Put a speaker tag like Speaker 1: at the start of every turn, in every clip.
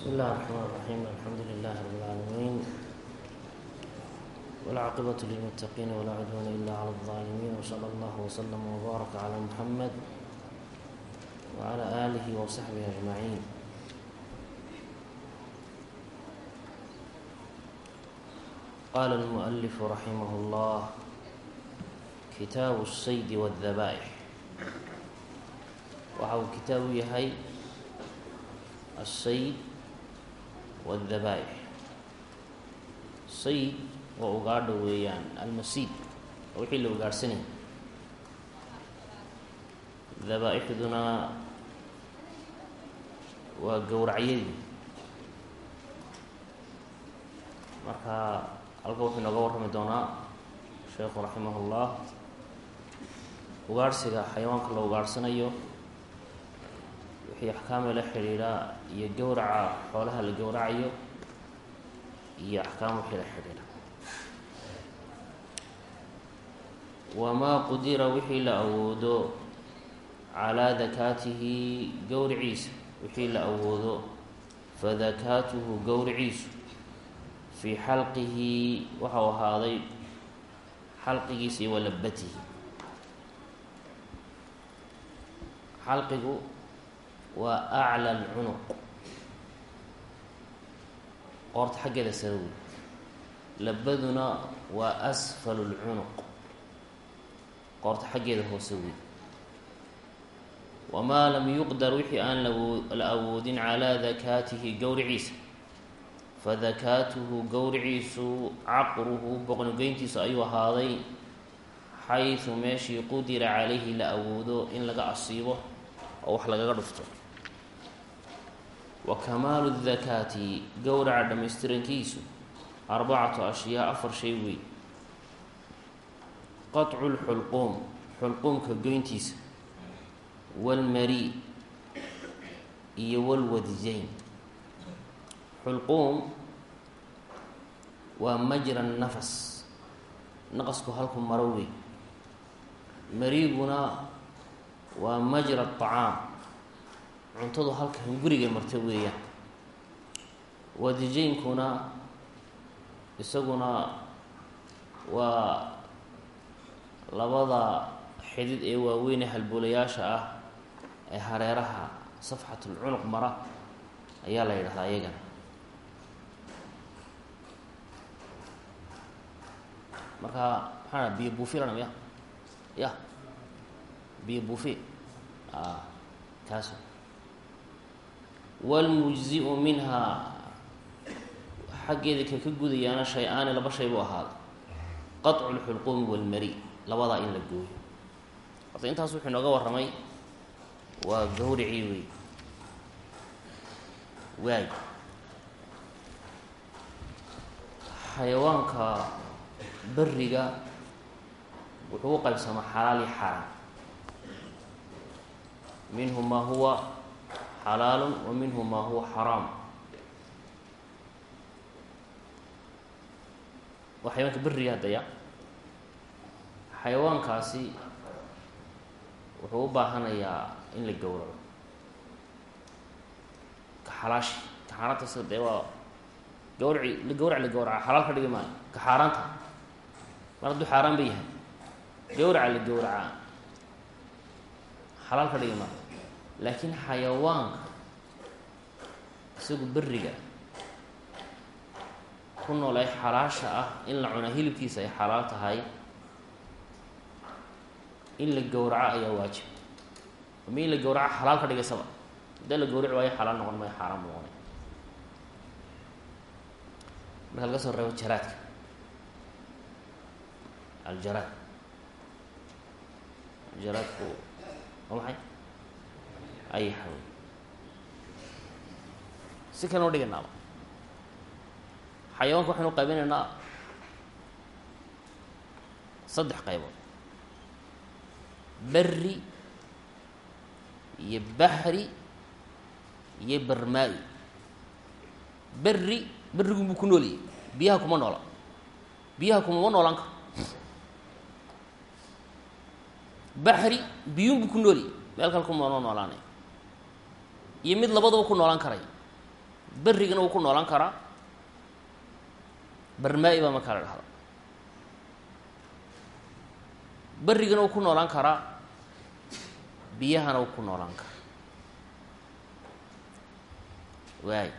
Speaker 1: بسم الله الرحمن الرحيم الحمد لله رب العالمين والعاقبة للمتقين ولا عدوان إلا على الظالمين وصلى الله وسلم وبارك على محمد وعلى آله وصحبه أجمعين قال المؤلف رحمه الله كتاب الصيد والذبائح waxau kitaabu yahay الصayd wاdhabaaix sayid oo ugaadha weeyaan almasiid oo wixii la ugaadhsanaya dabaaixduna waa gowracyadii marka halka wuxuu inooga warrami doonaa sheekhu raximah اllah ugaadhsiga xayawaanka la ugaadhsanayo wixii axkaama la xidhiidha iyo gowraca xoolaha la gowracayo iyo axkaam wixii la xidhiidha. Wamaa qudira wixii la awoodo calaa dakaatihi gowriciisa wixii la awoodo fadakaatuhu gowriciisu fii xalqihi waxau ahaaday xalqigiisa iyo walabatihi xalqigu waa acla alcunuq qoorta xaggeeda sare wey labaduna waa asfalu lcunuq qoorta xaggeeda hoose wey wamaa lam yuqdar wixii aan la awoodin calaa dakaatihi gowriciisa fadakaatuhu gowriciisu caqruhu boqnigeyntiisu ayuu ahaaday xaysu meeshii qudira calayhi la awoodo in laga asiibo oo wax lagaga dhufto wa kamaalu dakaati gowraca dhammaystirankiisu arbacatu ashyaa afar shay wey qaطcu lxulquum xulquumka goyntiisa. Walmari iyo walwadjayn xulquum waa majra nafas naqasku halku maro wey mariguna waa majra acaam cuntadu halka hunguriga marta weeyaan. Wadijaynkuna isaguna waa labada xidid ee waaweyn ee halboolayaasha ah ee hareeraha safxatulcunuq mara ayaa la yidhahdaa iyagana. Marka maxaa biyo buufilan ya ya biyo buufi. Kaas wlmujziu minhaa xaggeeda ka ka gudayaana shay-aani laba shay buu ahaaday qaطcu lxulquumi walmari labadaa in la gooyo horta intaas wuxuu inooga warramay waa gawricii wey waay xayawaanka beriga wuxuu u qaybsamaa xalaal iyo xaaraam minhu maa huwa xalaalu wa minhu maa huwa xaraam waa xayawaanka beriga haddaya xayawaankaasi wuxuu u baahanayaa in la gowraco ka xalaashi ka xaaraanta sida dee waa gawraci la gawrac la gawraca xalaal ka dhigi maayo ka xaaraanta mar hadduu xaaraan ba yahay gawraca la gawracaa xalaal ka dhigi maayo laakiin xayawaanka isagu beriga ku nool ay xalaasha ah in la cunaa hilibkiisa ay xalaal tahay in la gowraco ayaa waajib. Ama in la gowraco xalaal ka dhigaysaba haddii la gawrici waayo xalaal noqon maayo xaaraan noqonay marka laga soo reebo jaraadka aljaraad. Jaraadku waa maxay ayaxa wey si kale noo dhiganaaba xayawaanka waxaynu qaybinaynaa saddex qaybood berri iyo baxri iyo barmaa-i berri berrigun buu ku nooliyay biyaha kuma noola biyaha kumama noolaan karo baxri biyuun buu ku nooliyay meel kale kuma noo noolaanay iyo mid labadaba ku noolaan karay. Berrigana wuu ku noolaan karaa barmaa-i baa markaa la dhahda berrigana wuu ku noolaan karaa biyahana wuu ku noolaan karaa waay.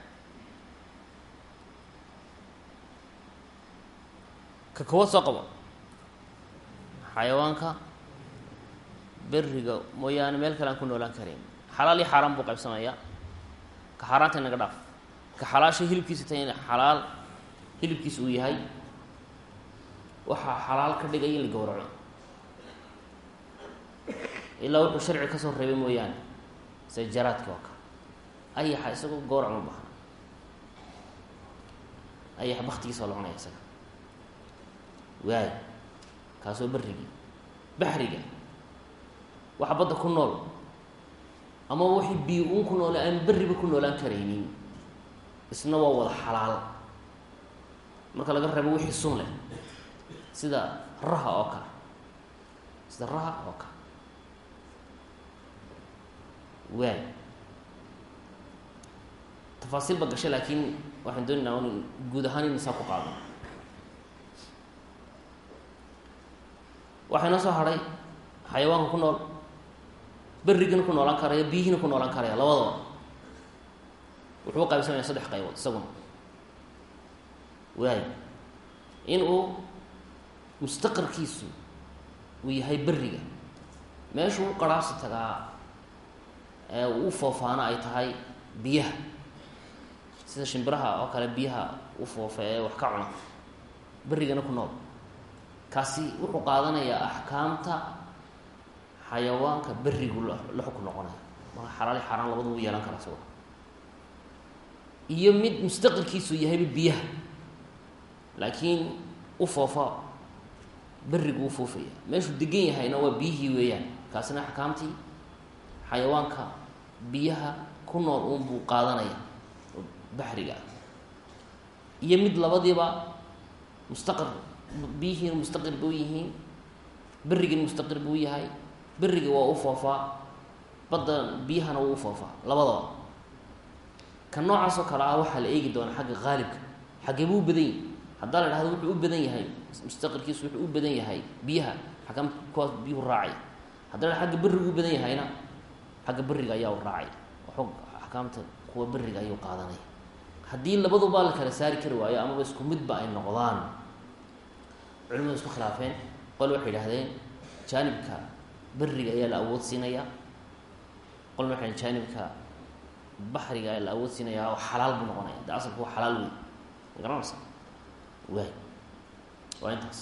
Speaker 1: Ka kowaad soo qabo xayawaanka beriga mooyaane meel kale aan ku noolaan karayn xalaal iyo xaaraan buu qaybsamayaa. Ka xaaraanta inaga dhaaf. Ka xalaasha hilibkiisa ta xalaal hilibkiisa uu yahay. Waxaa xalaal ka dhigay in la gowraco. Ilaa wuxuu sharci ka soo reebay mooyaane sida jaraadka oo kale. Ayaxa isagoo gowrac ma bahna ayaxa baktigiisa waa la cunaya isaga. Waay kaasoo berrigii baxriga waxa badda ku nool ama wixii biyo uun ku noole aan berriba ku noolaan karaynin. Isna waa wada xalaal. Marka laga reebo wixii sun leh sida raha oo kale. Sida raha oo kale. Waay tafaasiil ba gashay laakiin waxaan doonaynaa n guud ahaan in saa ku qaadano waxaa inoo soo hadhay xayawaanka ku nool berrigana ku noolaan karaya biyihina ku noolaan karaya labadaba. Wuxuu qaybsamaya saddex qaybood isaguna. Waay in uu mustaqarkiisu uu yahay berriga meeshuu u qaraabsi tagaa ee uu foofaana ay tahay biyaha. Sida shimbiraha oo kale biyaha u foofa ee wax ka cuna berrigana ku nool. Kaasi wuxuu qaadanayaa axkaamta xayawaanka berrigu la xukun noqonaya. Marka xalaali xaaraan labadu yeelan kara isago iyo mid mustaqilkiisu yahayba biyaha. Laakiin u foofa berrigu u foofaya. Meeshuu degan yahayna waa biyihii weeyaan. Kaasina axkaamtii xayawaanka biyaha ku nool uunbuu qaadanaya baxriga. Iyo mid labadiiba mustaqir biyihiina mustaqir buu yihiin berrigina mustaqir buu yahay berriga waa u foofaa badda biyahana wuu u foofaa labadaba. Ka noocaas oo kale ah waxaa la eegi doonaa xagga haalibka xaggee buu u badan yahay. Haddaa la dhahdo wuxuu u badan yahay. Mustaqirkiisu wuxuu u badan yahay biyaha. Xakam kuwaas biyuhu raacay. Haddaa la agga berrigu u badan yahayna xagga berriga ayaa u raacay. Waxu axkaamta kuwa berriga ayuu qaadanaya haddii labadubaa la kala saari kari waayo amaba isku midba ay noqdaan. Culimadu isku khilaafeen. Qol waxay idhahdeen jaanibka berriga ayaa la awood siinayaa qolna waxay jaanibka baxriga ayaa la awood siinayaa oo xalaal buu noqonaya. De asalku waa xalaal wey ma garanaysa waay waa intaas.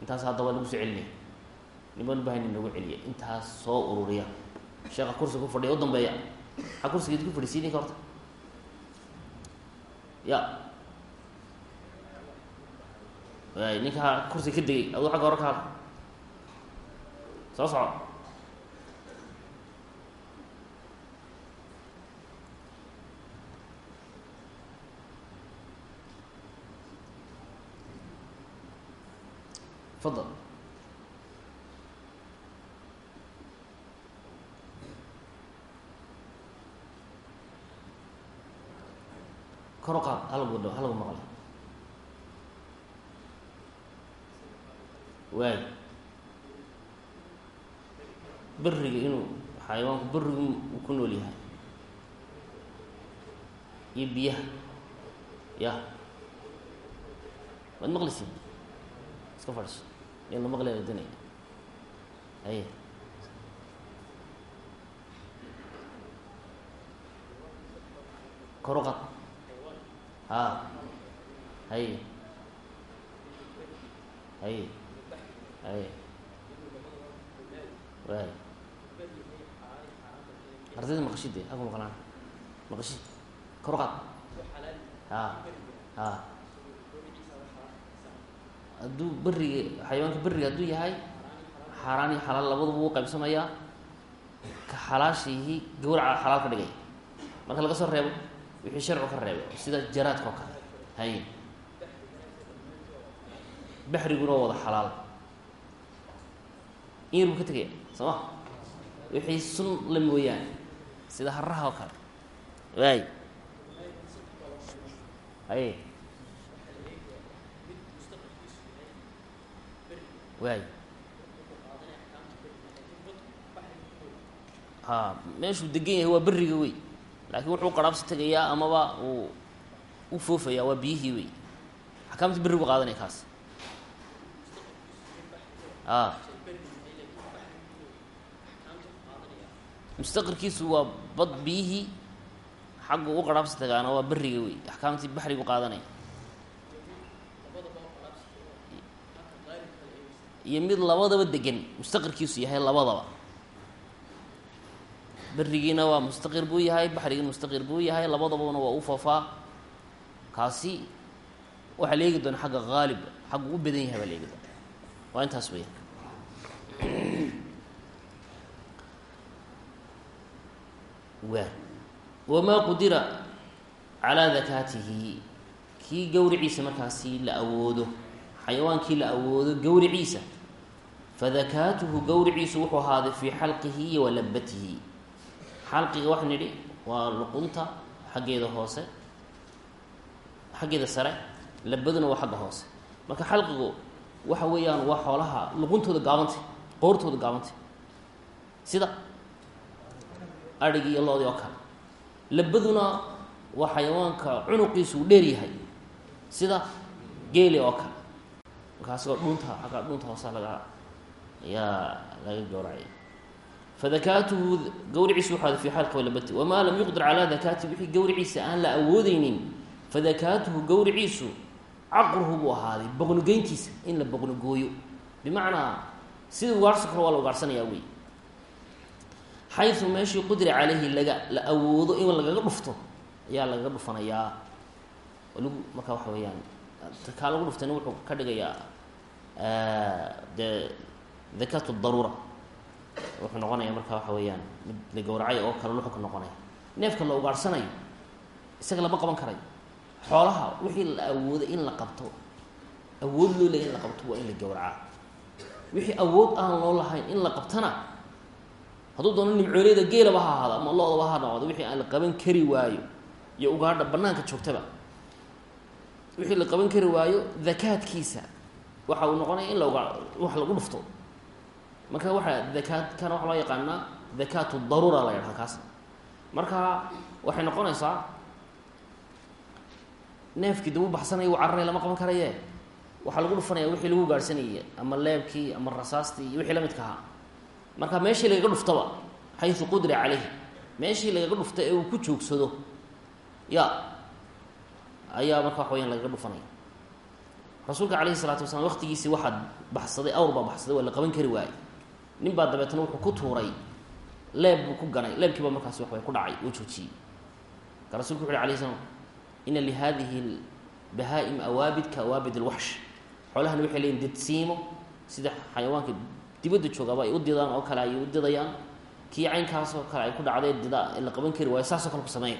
Speaker 1: Intaas hadda waa lagu soo celinaya niman bahani nagu celiya. Intaas soo ururiya. Sheeka kursiga ku fadhiya u dambeeya. Maxaa kursigeed ku fadhisiin ninka horta. Ya. Waay ninka kursiga ka degay. Aduu xagga hore ka hadla soo soco fadal kor u qaad halagu dho halagu beriga inuu xayawaanku berigu uu ku nool yahay. Iyo biyaha. Ya. Waad maqlisiin iska fadhiso la maqlaya la danaya haye kor u qaad ha. Haye haye haye ardayda maqashide haku maqlaan maqashi kor u qaad ha ha hadduu beriga xayawaanka beriga hadduu yahay xaaraan iyo xalaal labaduba wuu qaybsamayaa ka xalaashihii gawraca xalaal ka dhigay marka laga soo reebo wixii sharcu ka reebo sida jaraadka oo kale haye baxriguna wada xalaal in ka tegaya soo ma? Sun la mooyaane. Sida haraha oo kale. Waay. Aye waay. Ha meeshuu degan yahay waa beriga wey laakiin wuxuu qaraabsi tegayaa amaba uu u foofayaa waa biyihii wey axkaamta berrigu qaadanaya kaas. A mustaqirkiisu waa bad biyihii xaggu u qaraabsi tagaana waa beriga wey axkaamtii baxrigu qaadanaya iyo mid labadaba degan mustaqirkiisu yahay labadaba berigiina waa mustaqir buu yahay baxrigiina mustaqir buu yahay labadabana waa u foofaa kaasi waxaa la eegi doona xagga haalib xaggu u badan yahay baa la eegi doona waa intaas weya wa wamaa qudira calaa dakaatihi kii gowriciisa markaasi la awoodo xayawaankii la awoodo gowriciisa fadakaatuhu gowriciisu wuxuu ahaaday fii xalqihi iyo walabatihi xalqiga waxaan nidhi waa luqunta xaggeeda hoose xaggeeda sare labaduna waa xagga hoose. Marka xalqigu waxa weeyaan waa xoolaha luquntooda gaabantay qoortooda gaabantay. Sida adhigi iyo loodii oo kale. Labaduna waa xayawaanka cunuqiisu uu dheer yahay sida geeli oo kale. Markaasoo dhunta xagga dhunta hoose laga ayaa laga gowracay. Fadakaatuhu gawriciisu waxaada fi xalqi walabati wamaa lam yuqdir calaa dakaati wixii gawriciisa aan la awoodeynin fadakaatuhu gawriciisu caqruhu buu ahaaday boqnogeyntiisa in la boqnogooyo. Bimacnaa sida ugaarhsi karo waa la ugaarhsanayaa wey xayu meeshii qudira caleyhi laga la awoodo in lagaga dhufto ayaa lagaga dhufanayaa. Lagu marka waxa weeyaan kaa lagu dhuftayna wuxuu ka dhigayaa dee dakaatu daruura. Wuxuu noqonaya marka waxa weeyaan mid la gowracay oo kale luxu ka noqonaya. Neefka la ugaarhsanayo isaga lama qaban karayo xoolaha wixii la awooday in la qabto awood loo leeya in la qabto waa in la gowracaa. Wixii awood aan loo lahayn in la qabtana hadduu doono nimcooleyda geelaba ha ahaado ama lo-daba ha noqdo wixii aan la qaban kari waayo iyo ugaadha banaanka joogtaba. Wixii la qaban kari waayo dakaadkiisa waxa uu noqonaya in la ugaa wax lagu dhufto. Marka waxaa dakaadkana waxaa loo yaqaanaa dakaatu daruura la yadhaha kaas marka waxay noqonaysaa neefkii dib u baxsanaya u cararaya lama qaban karaye. Waxaa lagu dhufanaya wixii lagu gaadhsanayay ama leebkii ama rasaastii iyo wixii la midka ahaa marka meeshii lagaga dhuftaba xayu qudira caleyh meeshii lagaga dhufta ee uu ku joogsado ya ayaa marka waxa weyaan lagaga dhufanaya. Rasuulka calayhi salaatu wasalaam waqtigiisii waxaa baxsaday awr baxsaday waa la qaban kari waayey. Nin baa dabeetna wuxuu ku tuuray leeb buu ku ganay leebkii markaasi wax way ku dhacay oo joojiyey. Marka rasulku wuxu uhi alayh slam ina lihadihi bahaa-im awaabid ka awaabid alwaxsh xoolahani waxay leeyiin didsiimo sida xayawaanka dibadda joogaaba ay u didaan oo kale ay u didayaan. Kii caynkaas oo kale ay ku dhacday dida la qaban kari waayo saasoo kale ku sameeya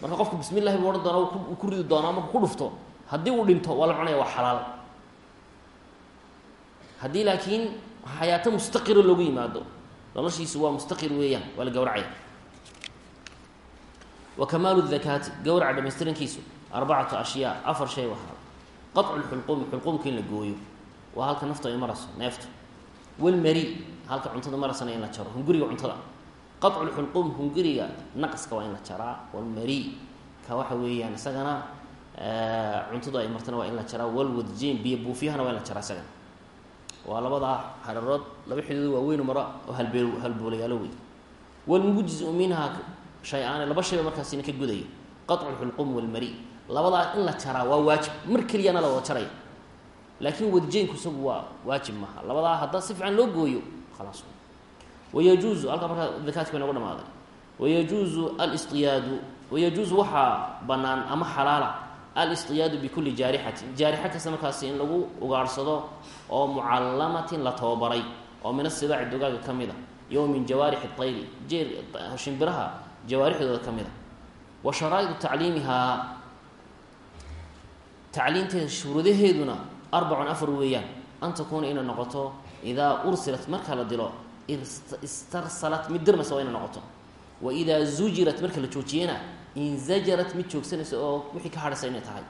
Speaker 1: marka qofku bismi llahi buu odhan doona uu ku ridi doonaa marku ku dhufto haddii uu dhinto waa la cunaya waa xalaal. Haddii laakiin xayaato mustaqira loogu yimaado noloshiisu waa mustaqir weeyaan waa la gowracaya wa kamaalu dakaati gowraca dhamaystirankiisu arbacatu ashyaa afar shay wahaa qaطcu lxulquumi xulquumka in la gooyo. Waa halka naftu ay marayso neeftu walmari halka cuntada maraysana in la jaro hunguriga cuntada qaطcu lxulquum hunguriga naqaska waa in la jaraa walmari ka waxa weeyaan isagana cuntadu ay martana waa in la jaraa walwadjin biyo buufiyahana waa in la jaraa isagana waa labadaa hararood laba xidood waaweyn mara oo halbee halboolayaalo wey walmujziu minha shay-aane laba shayba markaasina ka gudaya qaطcu lxulquum walmari labadaa in la jaraa waa waajib mar keliyana la wada laakiin wadjeynku isagu waa waajib maaha. Labadaa haddaa si fiican loo gooyo khalaas. Wayajuuzu halkaa markaa dakaadki bay dhamaaday wayajuuzu alistiyaadu wayajuuzu waxaa banaan ama xalaala alistiyaadu bikulli jaarixatin jaarixa kasta markaasi in lagu ugaarhsado oo mucallamatin la tababaray oo min asibaaci dogaaga ka mid a iyo min jawaarixi tayri jeel shimbiraha jawaarixdooda ka mid a. Wa sharaa'idu tacliimihaa tacliimteeda shuruudaheeduna arbacun afar weeyaan an takuuna inay noqoto idaa ursilat marka la dilo istarsalat mid dirmaysa waa inay noqoto wa idaa zujirat marka la joojiyana inzajarat mid joogsanaysa oo wixii ka hadhaysa inay tahay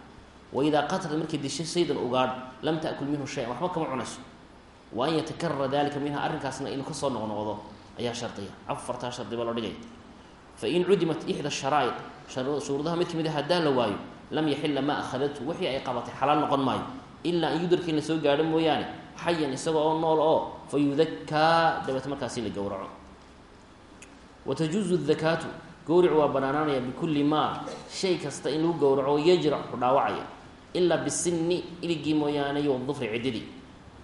Speaker 1: waidaa qatalat markay dishay saydan ugaadh lam taakul minhu shay-an waxba kama cunayso wa an yatakarara dalika minha arrinkaasna inuu ka soo noqnoqdo ayaa shardiya afartaa shardi baa loo dhigaya fain cudimat ixda sharaa'id shuruudaha mid ka mid a haddaan la waayo lam yaxila maa akhadatu wixii ay qabatay xalaal noqon maayo ilaa an yudarka in la soo gaadho mooyaane xayan isaga oo nool oo fa yudakaa dabeete markaasi la gowraco. Wa tajuuzu dakaatu gowric waa banaanaanaya bikulli maa shay kasta in lagu gowraco yajrac ku dhaawacaya ilaa bisinni iligii mooyaane iyo dufri ciddidii.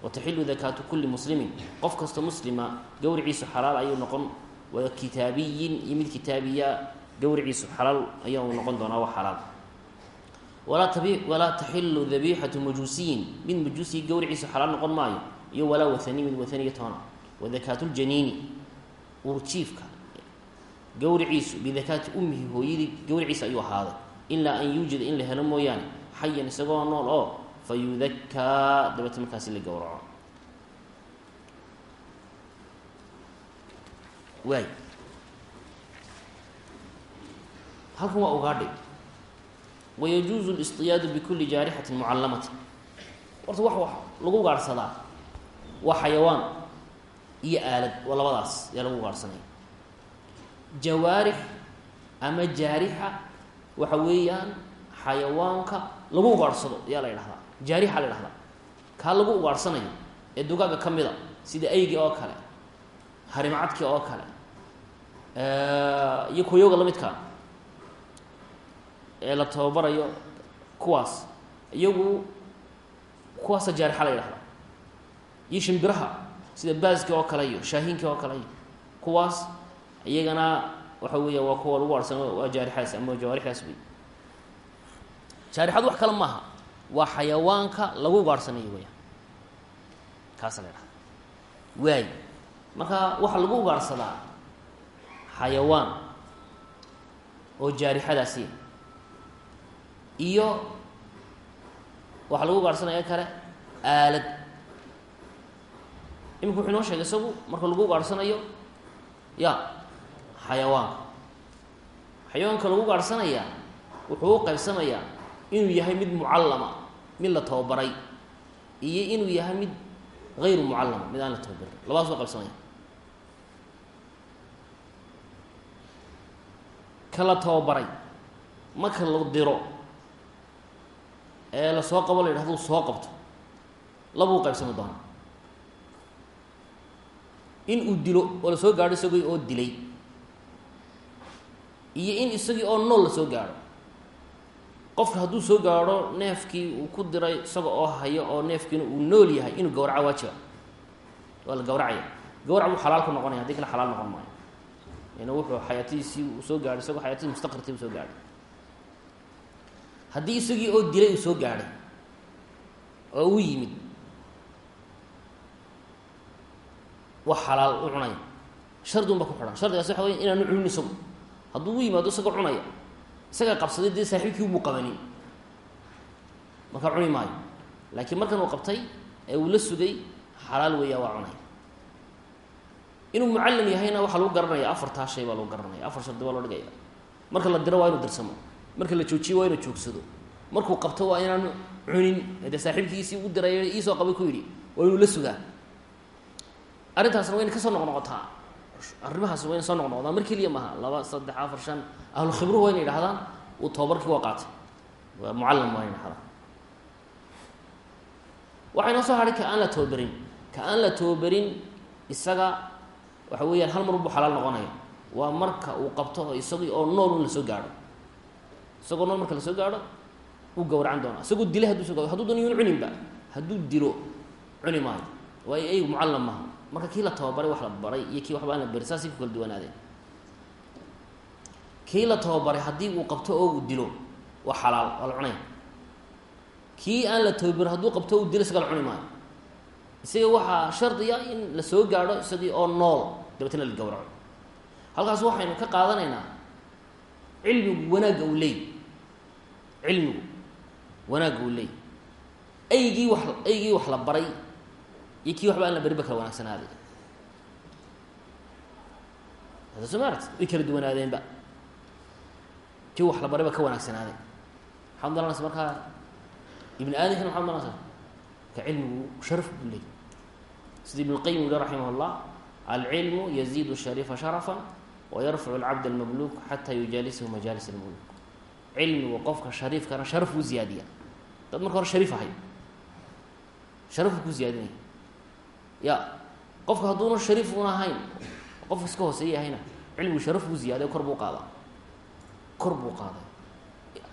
Speaker 1: Wa taxilu dakaatu kulli muslimin qof kasta muslima gowriciisu xalaal ayuu noqon wa kitaabiyin iyo mid kitaabiya gowriciisu xalaal ayuu noqon doonaa wa xalaal walaa taxilu dabiixatu majuusiyin. Mid majuusiyi gowriciisu xalaal noqon maayo iyo walaa wathani mid wathaniya toona. Wa dakaatuljaniini uurjiifka gowriciisu bidakaati ummihi hooyadii gowriciisa ayuu ahaaday. Ilaa an yuujida in la helo mooyaane xayan isagoo nool oo fa yudakaa dabeete markaasi la gowraco. Waay. Halkan waa ugaadhi wayajuuzu listiyaadu bikulli jaarixatin mucalamatin horta wax lagu gaadhsadaa waa xayawaan iyo aalad waa labadaas ayaa lagu gaadhsanaya jawaarix ama jaarixa waxa weeyaan xayawaanka lagu ugaadhsado ayaa la ydhahdaa jaarixa la ydhahdaa kaa lagu ugaadhsanayo ee dugaaga ka mid a sida aygii oo kale harimcadkii oo kale iyo koyooga la ee la tababarayo kuwaas. Iyagu kuwaasa jaarixa la ydhahdaa iyo shimbiraha sida baaskii oo kale iyo shaahiinkii oo kale iyo kuwaas iyagana waxa weeya waa kuwa lagu arsan waa jaarixaas ama jawaarixdaas wey jaarixadu wax kale maaha. Waa xayawaanka lagu ugaadhsanayo weya kaasa la ydhahda waay marka waxaa lagu ugaadhsadaa xayawaan oo jaarixadaasi iyo waxaa lagu ugaadhsanaya kale aalad. Imika wuxuu inoo sheegay isagu marka lagu ugaadhsanayo ya xayawaanka xayawaanka lagu gaadhsanayaa wuxuu u qaybsamayaa inuu yahay mid mucallama mid la tababaray iyo inuu yahay mid hayru mucallama mid aan la tababarin. Labadaas u qaybsamaya ka la tababaray marka la diro ee la soo qabo la yidhahdo soo qabto. Labuu qaybsami doonaa in uu dilo oo la soo gaadho isagii oo dilay. Iyo in isagii oo nool la soo gaadho. Qofka hadduu soo gaadho neefkii uu ku diray isaga oo hayo oo neefkiina uu nool yahay inuu gawraco waajiba waa la gawracaya. Gawrac buu xalaal ku noqonaya haddii kale xalaal noqon maayo. Ina wuxuu xayaatadiisii uu soo gaadhay isagoo xayaatadii mustaqirtii uu soo gaadhay haddii isagii oo dilay uu soo gaadhay oo uu yimid wax xalaal u cunaya. Shardun ba ku xidhan. Shardigaas waxa wey inaanu cunin isagu hadduu u yimaado isagoo cunaya. Isagaa qabsaday dee saaxiibkii umuu qabanin markaa cuni maayo. Laakiin markan uu qabtay ee uu la sugay xalaal weeyaa waa cunaya inuu mucallim yahayna waxaa lagu garanaya. Afartaa shay baa lagu garanaya. Afar shardi baa loo dhigaya. Marka la diro waa inuu dirsamo marka la joojiyo waa inuu joogsado. Markuu qabto waa inaanu cunin dee saaxiibkiisii u diray iisoo qabay ku yidhi waa inuu la sugaa. Arrintaasna wayna ka soo noqnoqotaa. Arrimahaas wayna soo noqnoqdaa mar keliya maaha laba saddex afar shan. Ahlu khibruhu wayna yidhahdaan uu tababarkii waa qaatay. Waa mucallam waa yna dhahdaa waxaa inoo soo hadhay ka aan la tababerin ka aan la tababerin isaga waxa weeyaan hal mar buu xalaal noqonaya. Waa marka uu qabto isagii oo nool un la soo gaadho isagoo nool marka la soo gaadho uu gawracan doonaa. Isagoo dilay haduu gaado haduu doon yun cuninba hadduu dilo cuni maayo. Waayo eygu mucallam maaha. Marka kii la tababaray wax la baray iyo kii waxba aan la barin saasay ku kala duwanaadeen. Kii la tababaray haddii uu qabto oo uu dilo waa xalaal waa la cunaya kii aan la tababarin hadduu qabto uu dilo isaga la cuni maayo. Isaga waxaa shardiya in la soo gaadho isagii oo nool dabeetna la gawraco halkaas waxaynu ka qaadanaynaa cilmigu wanaagga uu leey cilmigu wanaagga uu leey aygii wax aygii wax la baray iyo kii waxba aan la barin ba kala wanaagsanaaday soo maaragt way kala duwanaadeenba kii wax la baray ba ka wanaagsanaaday maxaad malanaysa markaa ibni aadamkana maxaad malanaysa ka cilmigu sharaf buu leeyay sida ibn اlqayim uli raximah اllah alcilmu yaziidu sharifa sharafa wayarfacu اlcabd اlmamluuk xata yujaalisahu majaalis اlmuluk cilmigu qofka shariifkana sharaf buu ziyaadiya. Dad marka hore shariif ahay. Sharafku ku ziyaadinaya ya qofka hadduuna shariif un ahayn qofka iska hooseeya ahayna cilmigu sharaf buu ziyaaday kor buu qaadaa. Kor buu qaaday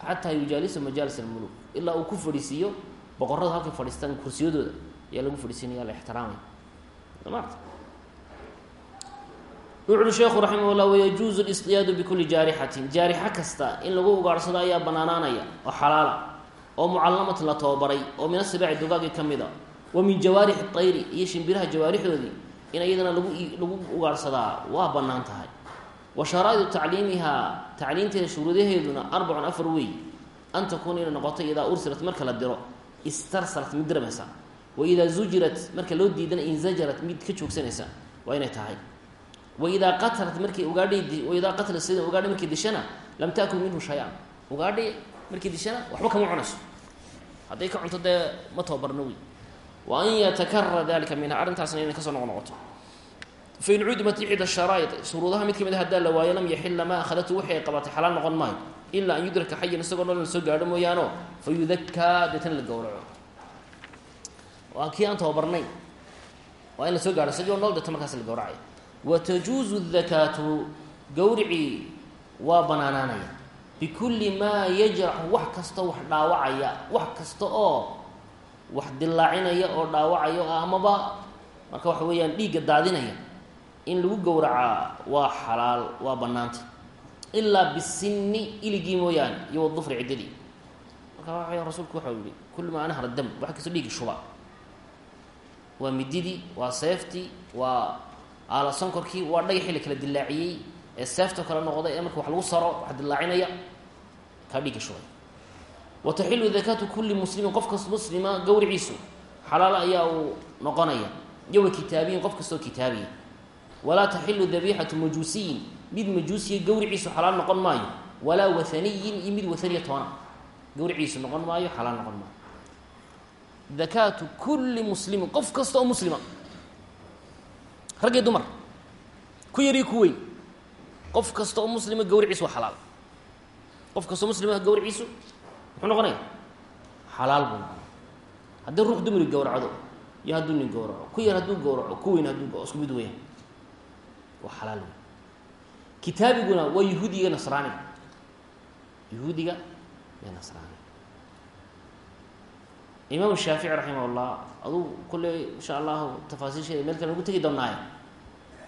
Speaker 1: xataa yujaalisa majaalis almuluk. Ilaa uu ku fadhiisiiyo boqorada halkay fadhiistaan kursiyadooda ayaa lagu fadhiisinaya la ixtiraamaya maarta wuxu sheekhu raximah llah wayajuuzu listiyaadu bikuli jaarixatin jaarixa kasta in lagu ugaadhsado ayaa banaanaanaya oo xalaala oo mucallamatin la tababaray oo min asibaaci dugaagii ka mid a wa min jawaarixi tayri iyo shimbiraha jawaarixdoodii in iyadana lagu lagu ugaadhsadaa. Waa bannaan tahay. Wa sharaa'idu tacliimihaa tacliimteeda shuruudaheeduna arbacun afar wey an takuuna inay noqoto idaa ursilat marka la diro istarsalat mid dirmaysa wa idaa zujirat marka loo diidana inzajarat mid ka joogsanaysa. Waa inay tahay wa idaa qatalat markay ugaadhi wa idaa qatalat sida ugaadhi markay dishana lam taakul minhu shay-an ugaadhi markay dishana waxba kama cunayso hadday ka cunto dee ma tababarno wey wa an yatakarara dalika minha arrintaasna inay ka soo noqo fain cudimat ixda sharaa'id shuruudaha mid ka mid a haddaa la waayo lam yaxila maa akhadatu waxay ay qabatay xalaal noqon maayo ilaa an yudraka xayan isagoo nool la soo gaadho mooyaano fa yudakaa la gowraco waa kii aan tababarnayn waa in la soo gaadho isagoo nool deeta markaas la gowracaya wa tajuuzu dakaatu gowricii waa banaanaanaya bikulli maa yajraxu wax kastoo wax dhaawacaya wax kasta oo wax dilaacinaya oo dhaawacaya oo amaba marka waxa weeyaan dhiigga daadinaya in lagu gowracaa waa xalaal waa bannaanta ilaa bisinni iligii mooyaane iyo wadufri ciddadii marka weya rasuulku waxau yihi kulli maa nahra dam wax kastoo dhiigi shuba waa mididii waa seeftii waa aala sankorkii waa dhagaxii la kala dilaaciyey ee seefta kale noqday ee marka wax lagu saro wax dilaacinaya kaa dhiigga shubay. Wa taxilu dakaatu kulli muslimin qof kas muslima gowriciisu xalaal ayaa uu noqonaya. Iyo wa kitaabiyin qof kastoo kitaabiya walaa taxilu dabiixatu majuusiyin mid majuusiya gowriciisu xalaal noqon maayo. Walaa wathaniyin iyo mid wathaniya toona. Noqon maayo xalaal noqon maayo. Dakaatu kulli muslimin qof kasta muslima rag iyo dumar. Ku yar iyo ku weyn. Qof kasta oo muslima gawriciisu waa xalaal. Qof kastoo muslima gawriciisu muxuu noqonaya xalaal buu noqonaya. Haddii ruux dumari gowracdo iyo hadduu nin gowraco ku yar hadduu gowraco ku weyn hadduu isku mid weeyaan waa xalaal wey kitaabiguna waa yahuudiga nasraaniga yahuudiga iyo nasraaniga imaam shaafici raximah llah aduu kulley insha allahu tafaasiisheeda meel kale nagu tegi doonaaye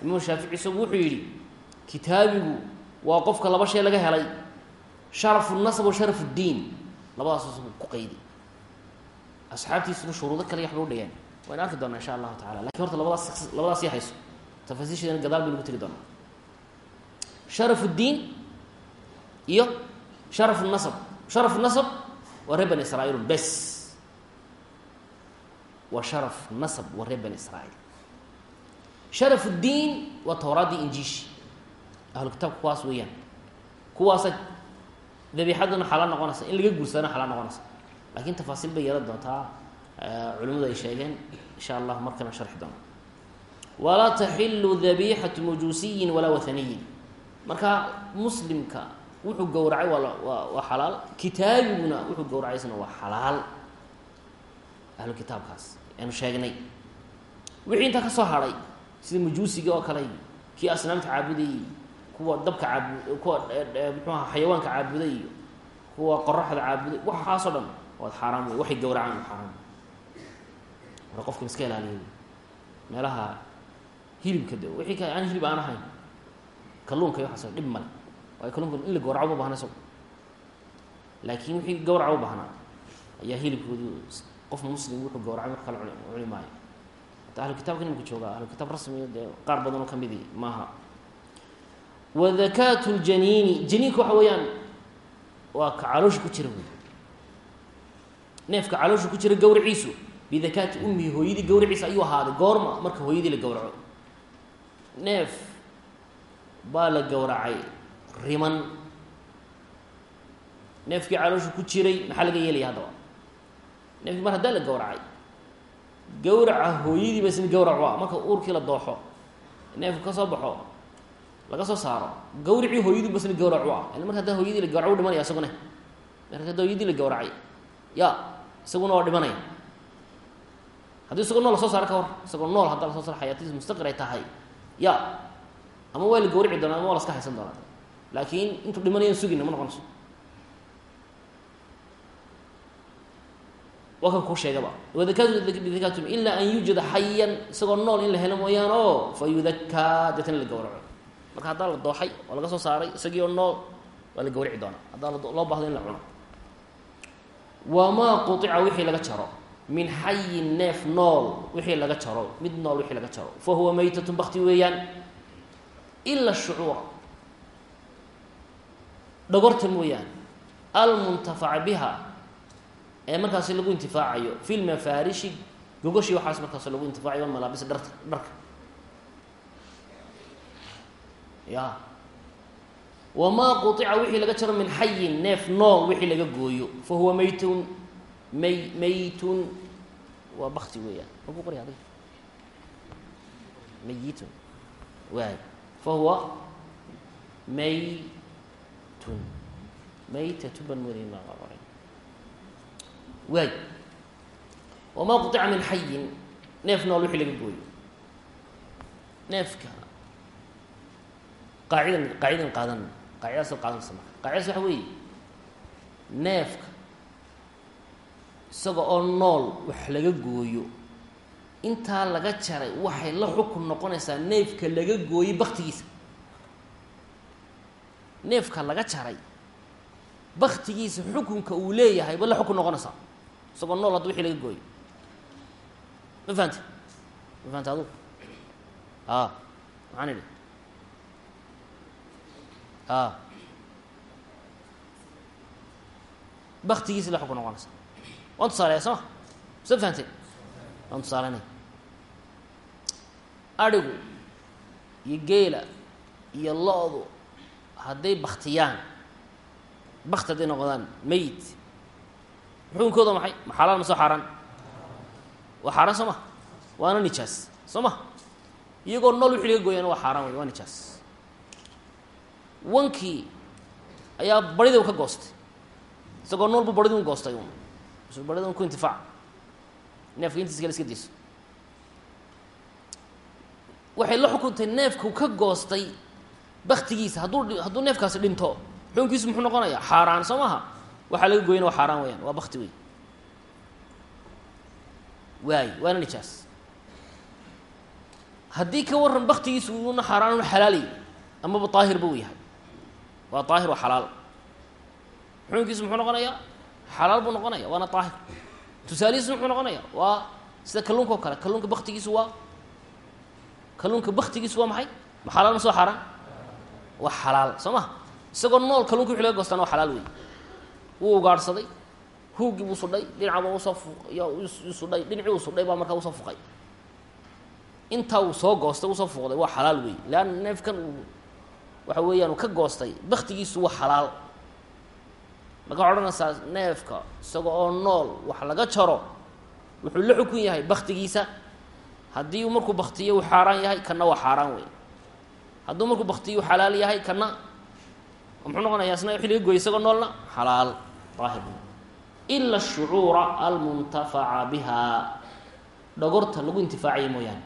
Speaker 1: imaam shaafici isagu wuxuu yidhi kitaabigu waa qofka laba shay laga helay sharafu nasab wa sharafu ddiin labadaas isagu ku qaydi. Asxaabtiisuna shuruudo kale waxbay udhigeen waynu arki doonaa insha allahu tacala laakiin horta labadaas labadaas sii hayso. Tafaasiisheedana gadaal bay nagu tegi doonaa. Sharafu ddiin iyo sharafu nasab. Sharafu nasab waa reer bani israa'iilun bes waa sharaf nasab waa reer bani israa'iil. Sharaf uddiin waa towraaddii injiishi ahlu kitaabka kuwaas weeyaan. Kuwaasa dabiixaduna xalaal noqonaysa in laga guursadana xalaal noqonaysa. Lakin tafaasiil bay yeelan doontaa culimadu ay sheegeen insha allahu markana sharxi doona. Walaa taxilu dabiixatu majuusiyin walaa wathaniyin marka muslimka wuxuu gowracay waa waa waa xalaal. Kitaabiguna wuxuu gowracaysna waa xalaal. Ahlu kitaabkaas aanu sheegnay. Wixii intaa ka soo hadhay sida majuusiga oo kale kii asnaamta caabudayy kuwa dabka caabu kuwa muxuu aha xayawaanka caabuday iyo kuwa qoraxda caabuday waxaasoo dhan waad xaaraam wey waxay gowracaan waa xaaraam. Marka qofka iska ilaaliya meelaha hilibka de wixii ka aan hilib aan ahayn kalluunka iyo waxaas dhib male waayo kalluunka in la gowraco ma bahna isago laakiin wixii gawraca u baahnaa ayaa hilibkoodu qof muslim wuxuu gowracay wax kale cuni maayo hata ahlu kitabka nimka jooga ahlu kitaab rasmiga dee qaar badan oo kamidi maaha. Wa dakaatu ljaniini janiinka waxa weeyaan waa ka caloosha ku jira wey neefka caloosha ku jira gawraciisu bidakaati ummihi hooyadii gawraciisa ayuu ahaaday goorma marka hooyadii la gowraco. Neef baa la gowracay riman. Neefkii caloosha ku jiray maxaa laga yeelaya haddaba neefkii mar haddaa la gawracay gawraca hooyadiiba ah marka uurkii la dooxo neefku ka soo baxo laga soo saaro gawricii hooyadiiba isna gawrac u ah ila marka haddaa hooyadii la gawrac u dhimanaya isaguna. Marka hadda hooyadii la gawracay ya isaguna waa dhimanaya. Haddii isagoo nool la soo saaro ka war isagoo nool haddaa la soo saaro xayaatadiis mustaqir ay tahay. Ya ama waa la gawrici doonaa ama waa laska haysan doonaa. Laakiin intuu dhimanayan sugina ma noqonayso waa kan kuu sheegaba wadakaatu bidakatum ilaa an yuujada xayan isagoo nool in la helo mooyaan oo fa yudakaa la gawraco marka haddaa la dooxay oo laga soo saaray isagii oo nool waa la gawrici doonaa haddaa loo baahdo in la cuno wamaa quطica wixii laga jaro min xayin neef nool wixii laga jaro mid nool wixii laga jaro fa huwa maytatun bakti weeyaan ila shucuura dhogorta mooyaane almuntafaca biha ee markaasi lagu intifaacayo fi lmafaarishi gogoshii waxaas markaas lagu intifaacayo malaabisa dharta dharka ya wamaa quطica wixii laga jaro min xayin neef nool wixii laga gooyo fa huwa maytun may maytun waa bakti weeyaan. Maku qorya adig mayitun. Waay fa huwa maytun. Maytatu ban qoray waay wamaa quطica min xayin neef nool wixii laga gooyo. Neefka. Qaacidan qaacidan qaadan. Qaacidadaas qaadanaysa marka qaacidadaas waxa weeye. Neefka. Isaga oo nool wax laga gooyo. Intaa laga jaray waxay la xukun noqonaysaa neefka laga gooyey baktigiisa neefka laga jaray baktigiisa xukunka uu leeyahay ba la xukun noqonaysaa isagoo nool hadda wixii laga gooyo ma fahamti ma fahamti adugu a maxaan idhi. A baktigiisa la xukun noqonaysa waan tusaaleya soo ma? Sa fahamtay waan tusaalenay adhigu iyo geela iyo lo-du hadday baktiyaan bakti hadday noqdaan meyit xukunkooda maxay? Ma xalaal ma soo xaaraan? Waa xaaraan soo ma? Waana nijaas. Soo ma? Iyagoo nool wixii laga gooyana waa xaaraan wey waa nijaas. Wankii ayaa baridiiba ka goostay. Isagoo nool bu baridi goostay un barida un ku intifaac. Neefka intiis kale iska dayso waxay la xukuntay neefku ka goostay baktigiisa hadduu hadduu neefkaasi dhinto xukunkiisu muxuu noqonayaa? Xaaraan soo maaha waxaa laga gooyana waa xaaraan weyaan waa bakti wey waay waana nijaas. Haddii ka waran baktigiisu una xaaraan una xalaaliy amaba daahirba uu yahay. Waa daahir waa xalaal. Xukunkiisu muxuu noqonayaa xalaal buu noqonaya waana daahir tusaalihiisu muxuu noqonaya? Waa sida kalluunka oo kale kalluunka baktigiisu waa kalluunka baktigiisu waa maxay? Ma xalaal ma soo xaaraan waa xalaal soo ma isagoo nool kalluunka wixi laga goostaan waa xalaal wey wuu ugaadhsaday huuggii buu sudhay dhinacaba u soo sudhay dhinacii uu sudhay baa markaa u soo fuqay. Intaa uu soo goostay u soo fuuqday waa xalaal wey leanna neefkan uu waxa weeyaan ka goostay baktigiisu waa xalaal. Waxaa odhanaysaa neefka isaga oo nool wax laga jaro wuxuu la xukun yahay baktigiisa haddii uu markuu baktiyo uu xaaraan yahay kana waa xaaraan wey hadduu markuu baktiyo uu xalaal yahay kana muxuu noqonayaa isna wixii laga gooyay isagoo noolna xalaal daahir ila ashucuura almuntafaca biha dhogorta lagu intifaacayo mooyaane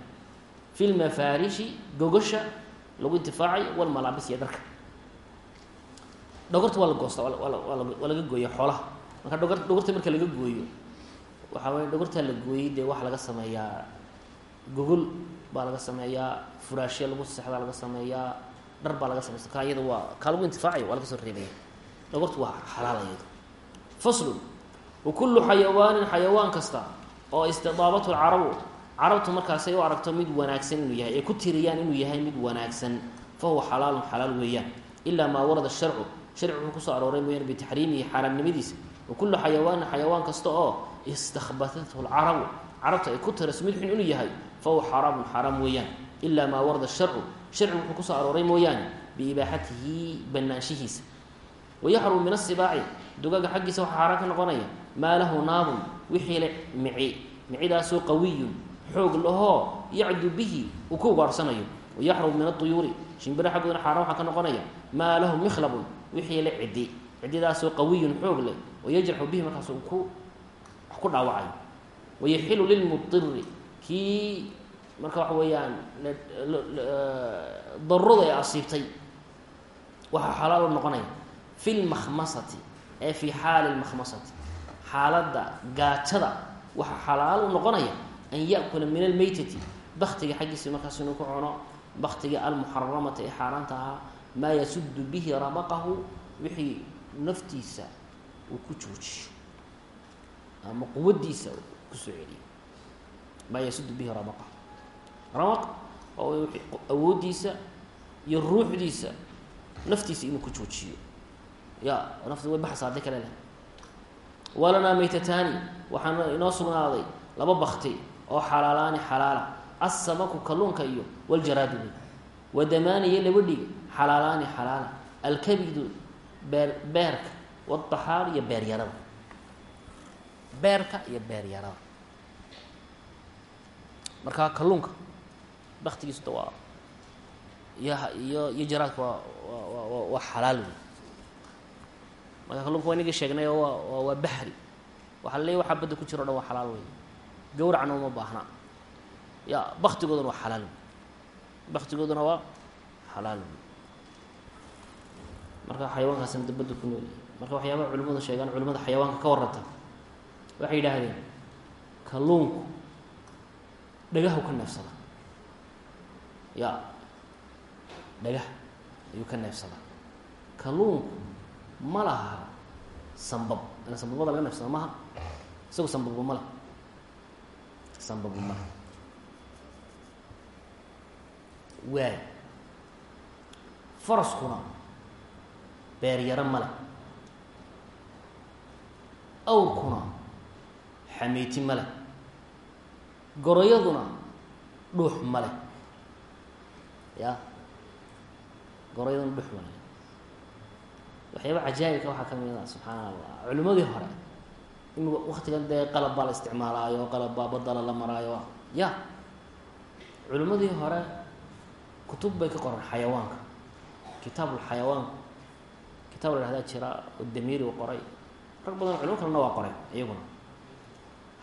Speaker 1: fi lmafaarishi gogosha lagu intifaacayo walmalaabis iyo dharka dhogorta waa la goosta waa laga gooya xoolaha marka dhogor dhogorta marka laga gooyo waxaa weye dhogortaa la gooyey dee waxaa laga sameeyaa gogol baa laga sameeyaa furaashya lagu sexdaa laga sameeyaa dhar baa laga sameysta kaa iyada waa kaa lagu intifaacayo waa laga soo reebaya dhogortu waa xalaal iyado faslun. Wa kullu xayawaanin xayawaan kasta oo istidaabathu lcarabu carabtu markaasay u aragto mid wanaagsan inuu yahay ay ku tiriyaan inuu yahay mid wanaagsan fa huwa xalaalun xalaal weeyaan. Ilaa maa warada sharcu. Sharci wuxuu ku soo arooray mooyaane bitaxriimihi xaaraamnimadiisa. Wa kullu xayawaanin xayawaan kasta oo istakbatathu lcarabu carabta ay ku tiraso mid xun inuu yahay fa huwa xaraamun xaaraam weeyaan. Ilaa maa warada sharcu. Sharci wuxuu ku soo arooray mooyaane biibaaxatihi banaanshihiisa wayaxrumu min asibaaci dugaaga xaggiisa waxaa xaaraan ka noqonaya maa lahu naabun wixii le mici. Micidaasoo qawiyun xoog lahoo yacdu bihi uu ku ugaarsanayo. Wayaxrum min aطuyuuri shimbiro xaggoodana xaaraan waxaa ka noqonaya maa lahu mikhlabun wixii le cidi cididaasoo qawiyun xoog leh. Wayajraxu bihi markaas uu ku ku dhaawacayo. Wayaxilu lilmudiri kii marka waxa weeyaan darurada ay asiibtay waxaa xalaal u noqonaya. Fi lmakhmasati ee fi xaali lmakhmasati xaaladda gaajada waxaa xalaal u noqonaya an yakula min almeytati baktiga xaggiisa markaas inuu ku cuno baktiga almuxaramati ee xaaraanta ahaa maa yasudu bihi rabaqahu wixii naftiisa uu ku joojiyo ama quwadiisa ku soo celiyo maa yasudu bihi rabaqahu. Ramaq oo awooddiisa iyo ruuxdiisa naftiisa inuu ku joojiyo ya nafta way baxaysa haddi kale. Leh walanaa inoo sugnaaday laba bakti oo xalaalaani xalaala. Assamaku kalluunka iyo waljaraadu. Wadamaani iyo laba dhig xalaalaani xalaala. Alkabidu beer beerka. Wadaxaar iyo beeryarada beerka iyo beeryarada markaa kalluunka baktigiisu waa iyo iyo iyo jaraadka waa waa waa xalaal wey marka kalluunka waa inagii sheegnay oo waa waa baxri waxaa laleeyahy waxaa badda ku jiro o dhan waa xalaal wey gawracna uma baahna. Ya baktigooduna waa xalaal. Wey baktigooduna waa xalaal. Wey marka xayawaankaasina dabadda ku nool marka waxyaabaha culimadu sheegaan culimada xayawaanka ka warranta waxay yidhaahdeen kalluunku dhagahu ka neefsada. Ya dhagah ayuu ka neefsadaa kalluunku ma laha sambab. Ina sambabada laga neefsada maha isagu sambabba ma leh sambabba ma leh waay faraskuna beeryaro ma leh awrkuna xamiiti ma leh goroyaduna dhuux ma leh ya goroyaduna dhuux ma leh waxyaaba cajaa'ibka waxaa ka mid a subxaana allah culimadii hore imika waktigan dee qalab baa la isticmaalaayo qalab baa badala la maraayo ya culimadii hore kutub bay ka qoran xayawaanka. Kitaabulxayawaan kitaab la dhahdaa jira oo damiiri u qoray. Rag badan culimo kalena waa qoray iyaguna.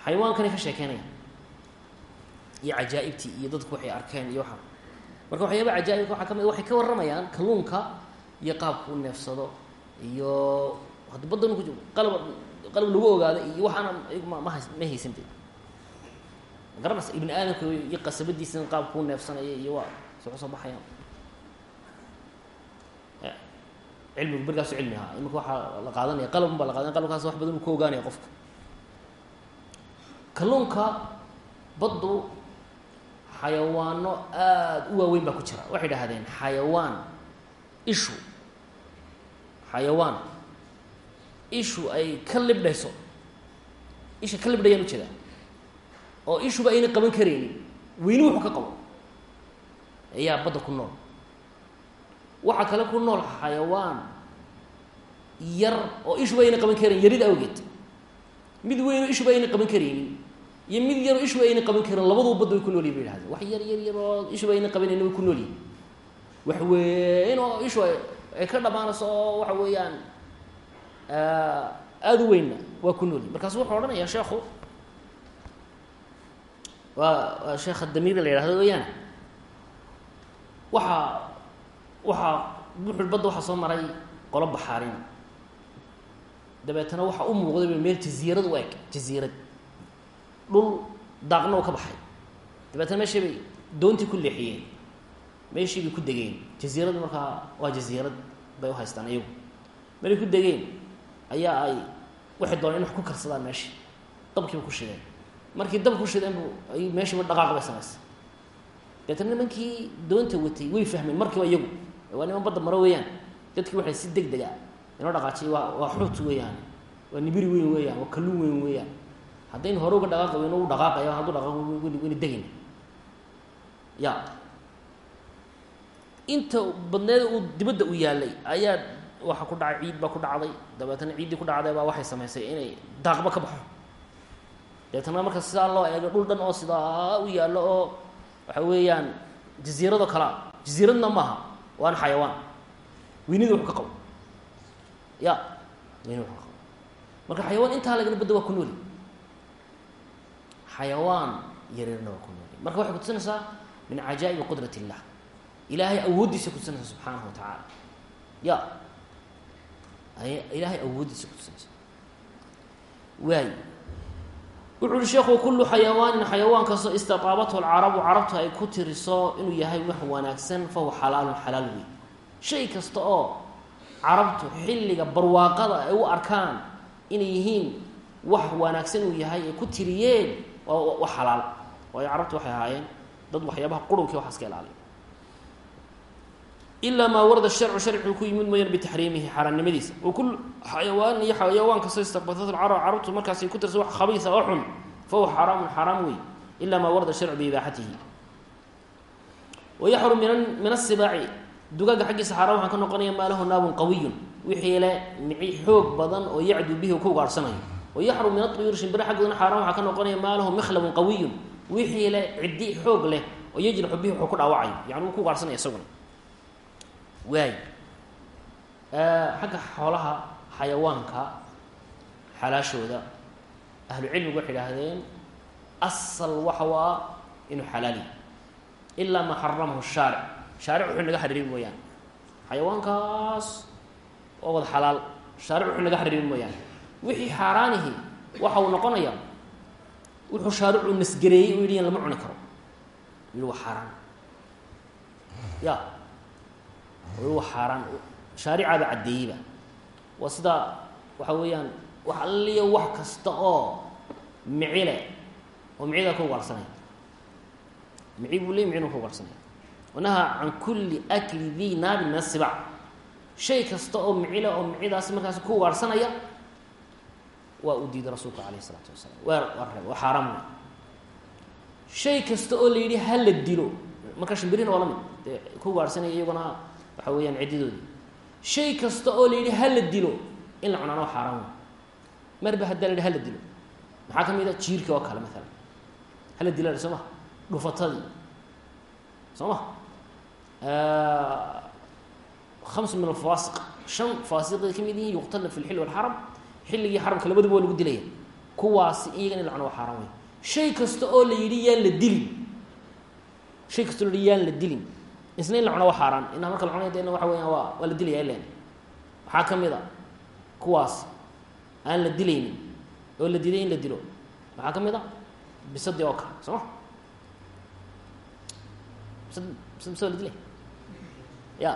Speaker 1: Xayawaankanay ka sheekeynayaan iyo cajaa'ibtii iyo dadku waxay arkeen iyo waxa. Marka waxyaaba cajaa'ibka waxaa ka mid waxay ka warramayaan kalluunka iyo qaabku u neefsado iyo hadda baddan ku qalab qalab lagu ogaado iyo waxaana ma hays ma haysan de garanaysa ibni aadamka iyo qasabadiisina qaabku u neefsanaya iyo waa soo soo baxayaan cilmigu berkaasu cilmi ahaa. Imika waxaa la qaadanaya qalabun baa la qaadanaya qalabkaas wax badan uu ogaanaya qofka kalluunka baddu xayawaano aada u waaweyn baa ku jira. Waxay dhahdeen xayawaan ishu xayawaan. Ishu ay ka libdhayso. Isha ka libdhayaan u jeedaa oo ishuba ayna qaban karaynin weyni wuxuu ka qabo. Ayaa badda ku nool. Waxaa kale ku nool xayawaan yar oo ishuba ayna qaban karayn yarida awgeed. Mid weynoo ishuba ayna qaban karaynin iyo mid yaroo ishuba ayna qaban karin labaduba badda way ku noolyihin bay dhahdeen wax yar yar yar oo ishuba ayna qabanaynin way ku nool yihiin wax weyn oo ishu ay ka dhamaanayso oo waxa weeyaan aada u weynna waa ku noolyihin markaasu wuxuu odhanayaa sheekhu waa waa sheekha damiiri la yidhahdo weeyaan waxaa waxaa buxul badda waxaa soo maray qolo baxaarina dabeetana waxaa u muuqday meel jaziirad u eg jaziirad dhul daaqna u ka baxay. Dabeetana meeshii bay doontii ku leexiyeen. Meeshii bay ku degeen. Jaziirad markaa waa jaziirad bay u haystaan iyagu meelay ku degeen ayaa ay waxay dooneen in wax ku karsadaan meeshii dabkiiba ku shideen markii dab ku shideen bu ay meeshiiba dhaqaaq bay samaysay dabeetana nimankii doonta watay way fahmeen markiiba iyagu waa niman badda maro weeyaan dadkii waxay si deg dega inoo dhaqaajiyay waa waa xuut weeyaan waa nibiri weyn weeyaan waa kalluun weyn weeyaan haddaynu hore uga dhaqaaqi weyno u dhaqaaqaya hadduu dhaqaaq wayna wayna degayna ya inta badneeda uu dibadda u yaalay ayaa waxa ku dhacay ciid baa ku dhacday. Dabeetana ciiddii ku dhacday baa waxay samaysay inay daaqba ka baxo. Dabeetana marka sidaa loo eego dhul dhan oo sidaa u yaallo oo waxa weeyaan jaziirado kalea jaziiradna maaha waana xayawaan. Weynida wuxuu ka qabo ya weynida wuxuu ka qabo marka xayawaan intaa lagana badda waa ku nooli. Xayawaan yaryarna waa ku nooli. Marka waxay kutusinaysaa min cajaa'ibi qudrat illah ilaahay awooddiisa kutusinaysa subxaanahu wa tacaala ya. Ay ilaahay awooddiisa kutusinaysa waay. Wuxu uhi sheekhu kullu xayawaanin xayawaan kastoo istataabathu alcarabu carabtu ay ku tiriso inuu yahay wax wanaagsan fahuwa xalaalun xalaal wey shay kasta oo carabtu xilliga barwaaqada ay u arkaan inay yihiin wax wanaagsan uu yahay ay ku tiriyeen wax xalaal. Waayo carabtu waxay ahaayeen dad waxyaabaha qurunki waxaas ka ilaaliya ilaa maa warada sharcu sharcigu ku yimid mooyaan bitaxriimihi xaaraannimadiisa wa kul xayawaan iyo xayawaan kastoo istaqbatat alcarab carabtu markaasay ku tirsa wax khabiisa oo xun fahuwa xaraamun xaraam wey ilaa maa warada sharcu biibaaxatihi wayaxrum min min asibaaci dugaaga xaggiisa xaaraan waxaa ka noqonaya maa naabun qawiyun wixii le mici xoog badan oo yacdu bihi ku ugaarhsanayo wayaxrum min aطuyuur shimbire xaggoodana xaaraan waxaa ka noqonaya maa mikhlabun qawiyun wixii le ciddi xoog leh oo yajraxu bihi wuxuu ku dhaawacayo yani wuu ku ugaarhsanaya isaguna waay xagga xoolaha xayawaanka xalaashooda ahlu cilmigu waxay idhaahdeen asal waxa u ah inuu xalaaliy ilaa maa shaaric. Shaaric wuxuu naga xariirin mooyaane. Xayawaankaas waa wada xalaal. Shaaric wuxuu naga xariirin mooyaane. Wixii xaaraanihi waxa uu noqonaya wuxuu shaaricu nasgareeyey u yidhi lama cuni karo. Yihi waa xaaraan. Ya waa xaaraan shaaricaaba caddeeyeyba waa waxa weeyaan wax alliya wax kasta oo micile oo micidaa ka ugaarsanaya mici buu ley micinu ka ugaarsanaya wanahaa can kulli akli dii naabin min shay kasta oo micile oo micidaasi markaasi ku ugaarhsanaya waa uu diiday rasuulka alayh isalaatu wasalaam. Waa waa waa xaaraam wey shay kasta oo la yidhi dilo. Marka shimbirina waa mid? Ku ugaarhsanaya iyaguna waxa weeyaan ciddidoodii shay kasta oo la yidhi ha la dilo in la cunaana waa xaaraan wey marba haddaa la yidhi ha la dilo. Maxaa ka mid a jiirka oo kale maalan hala dila soo ma? Dhufatadii. Soo ma? Hamsu min alfawaasiq. Shan faasiqay ka mid yihiin yuqtalna fi lxil walxaram. Xilligii xaramka labaduba waa lagu dilaya. Kuwaasi iyagan in la cuno waa xaaraan wey shay kasta oo la yidhi yaan la dilin. Shay kasta oo la yidhi yaan la dilin isna in la cuno waa xaaraan inaa marka la cunay de waxa weyaan waa waa la dilaya ilen waxaa ka mid a kuwaas aan la dilaynin oo la diday in la dilo. Maxaa ka mid a bisadii oo kale soo ma? Bisad la dilay. Ya.